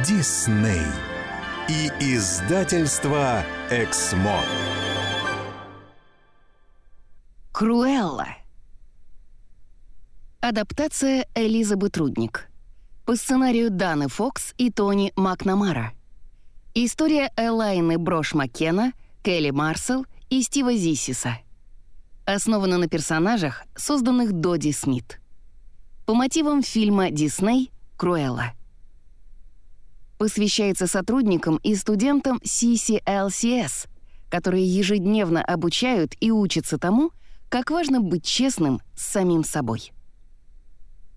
Дисней и издательство Эксмо. Круэлла. Адаптация Элизабет Рудник. По сценарию Даны Фокс и Тони Макнамара. История Элайны Брош Маккена, Келли Марсел и Стива Зиссиса. Основана на персонажах, созданных Доди Смит. По мотивам фильма «Дисней» «Круэлла» посвящается сотрудникам и студентам CCLCS, которые ежедневно обучают и учатся тому, как важно быть честным с самим собой.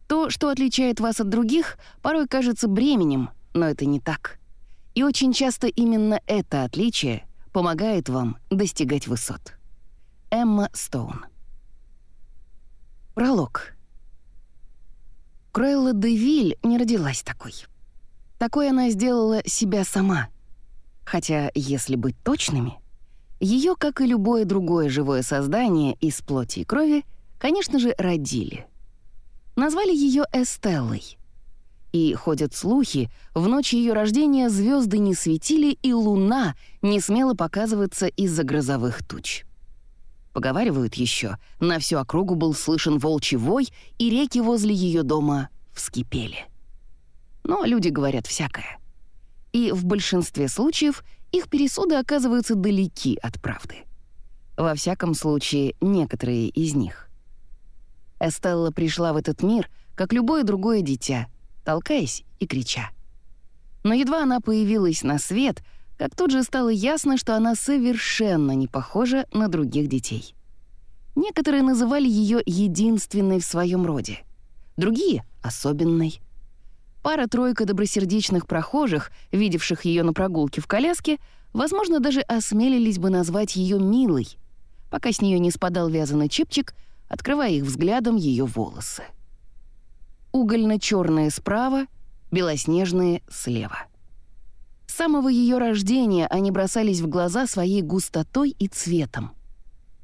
То, что отличает вас от других, порой кажется бременем, но это не так. И очень часто именно это отличие помогает вам достигать высот. Эмма Стоун. Пролог. Кроэлла Девиль не родилась такой. Такой она сделала себя сама. Хотя, если быть точными, ее, как и любое другое живое создание из плоти и крови, конечно же, родили. Назвали ее Эстеллой. И ходят слухи, в ночь ее рождения звезды не светили, и луна не смела показываться из-за грозовых туч. Поговаривают еще, на всю округу был слышен волчий вой, и реки возле ее дома вскипели но люди говорят всякое. И в большинстве случаев их пересуды оказываются далеки от правды. Во всяком случае, некоторые из них. Эстелла пришла в этот мир, как любое другое дитя, толкаясь и крича. Но едва она появилась на свет, как тут же стало ясно, что она совершенно не похожа на других детей. Некоторые называли ее единственной в своем роде, другие — особенной. Пара-тройка добросердечных прохожих, видевших ее на прогулке в коляске, возможно, даже осмелились бы назвать ее милой, пока с нее не спадал вязаный чепчик, открывая их взглядом ее волосы. Угольно-черные справа, белоснежные слева. С самого ее рождения они бросались в глаза своей густотой и цветом.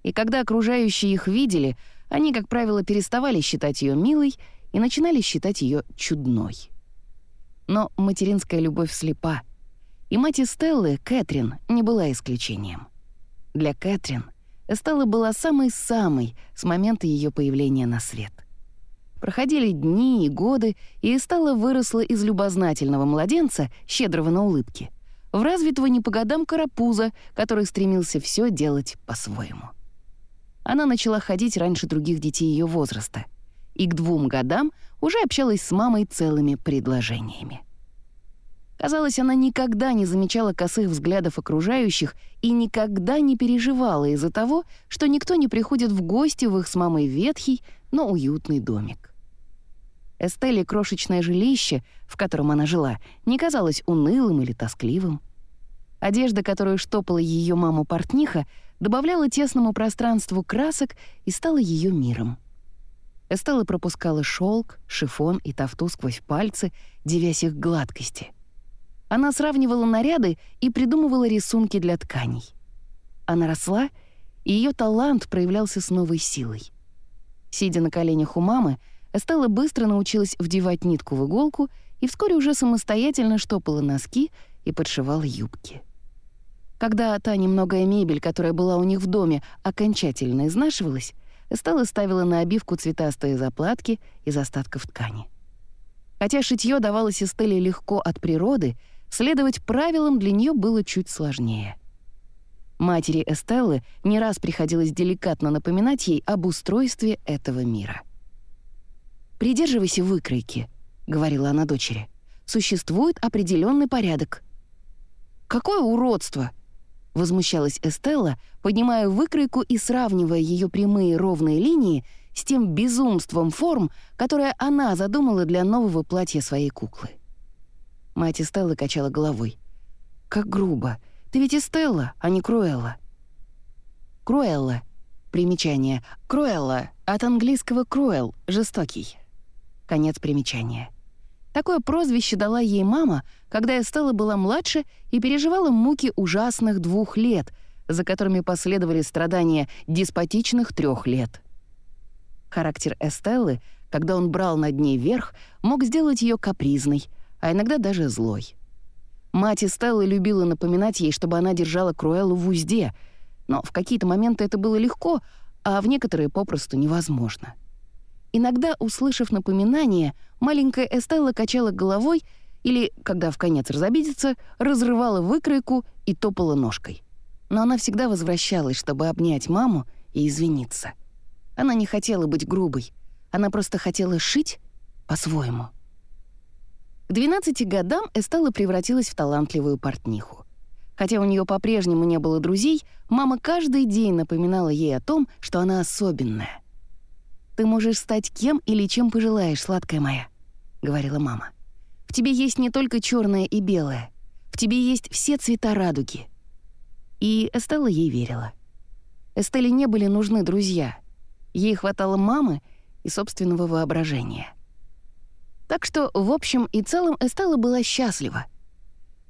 И когда окружающие их видели, они, как правило, переставали считать ее милой и начинали считать ее чудной. Но материнская любовь слепа. И мать Эстеллы, Кэтрин, не была исключением. Для Кэтрин Эстелла была самой-самой с момента ее появления на свет. Проходили дни и годы, и Эстелла выросла из любознательного младенца, щедрого на улыбки, в развитого не по годам карапуза, который стремился все делать по-своему. Она начала ходить раньше других детей ее возраста — и к двум годам уже общалась с мамой целыми предложениями. Казалось, она никогда не замечала косых взглядов окружающих и никогда не переживала из-за того, что никто не приходит в гости в их с мамой ветхий, но уютный домик. Эстелле крошечное жилище, в котором она жила, не казалось унылым или тоскливым. Одежда, которую штопала ее маму портниха, добавляла тесному пространству красок и стала ее миром. Эстелла пропускала шелк, шифон и тафту сквозь пальцы, девясь их гладкости. Она сравнивала наряды и придумывала рисунки для тканей. Она росла, и ее талант проявлялся с новой силой. Сидя на коленях у мамы, Эстелла быстро научилась вдевать нитку в иголку и вскоре уже самостоятельно штопала носки и подшивала юбки. Когда та немногое мебель, которая была у них в доме, окончательно изнашивалась, Эстелла ставила на обивку цветастые заплатки из остатков ткани. Хотя шитьё давалось Эстелле легко от природы, следовать правилам для нее было чуть сложнее. Матери Эстеллы не раз приходилось деликатно напоминать ей об устройстве этого мира. «Придерживайся выкройки», — говорила она дочери. «Существует определенный порядок». «Какое уродство!» — возмущалась Эстелла, поднимая выкройку и сравнивая ее прямые ровные линии с тем безумством форм, которое она задумала для нового платья своей куклы. Мать Эстеллы качала головой. «Как грубо. Ты ведь Эстелла, а не Круэлла». Круэлла. Примечание. Круэлла от английского «cruel» — «жестокий». Конец примечания. Такое прозвище дала ей мама, когда Эстелла была младше и переживала муки ужасных двух лет, за которыми последовали страдания деспотичных трех лет. Характер Эстеллы, когда он брал над ней верх, мог сделать ее капризной, а иногда даже злой. Мать Эстеллы любила напоминать ей, чтобы она держала Круэллу в узде, но в какие-то моменты это было легко, а в некоторые попросту невозможно. Иногда, услышав напоминание, маленькая Эстелла качала головой или, когда в конец разобидится, разрывала выкройку и топала ножкой. Но она всегда возвращалась, чтобы обнять маму и извиниться. Она не хотела быть грубой, она просто хотела шить по-своему. К 12 годам Эстелла превратилась в талантливую портниху. Хотя у нее по-прежнему не было друзей, мама каждый день напоминала ей о том, что она особенная. «Ты можешь стать кем или чем пожелаешь, сладкая моя», — говорила мама. «В тебе есть не только черное и белое, в тебе есть все цвета радуги». И Эстелла ей верила. Эстелле не были нужны друзья. Ей хватало мамы и собственного воображения. Так что, в общем и целом, Эстелла была счастлива.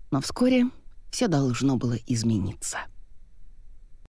Но вскоре все должно было измениться.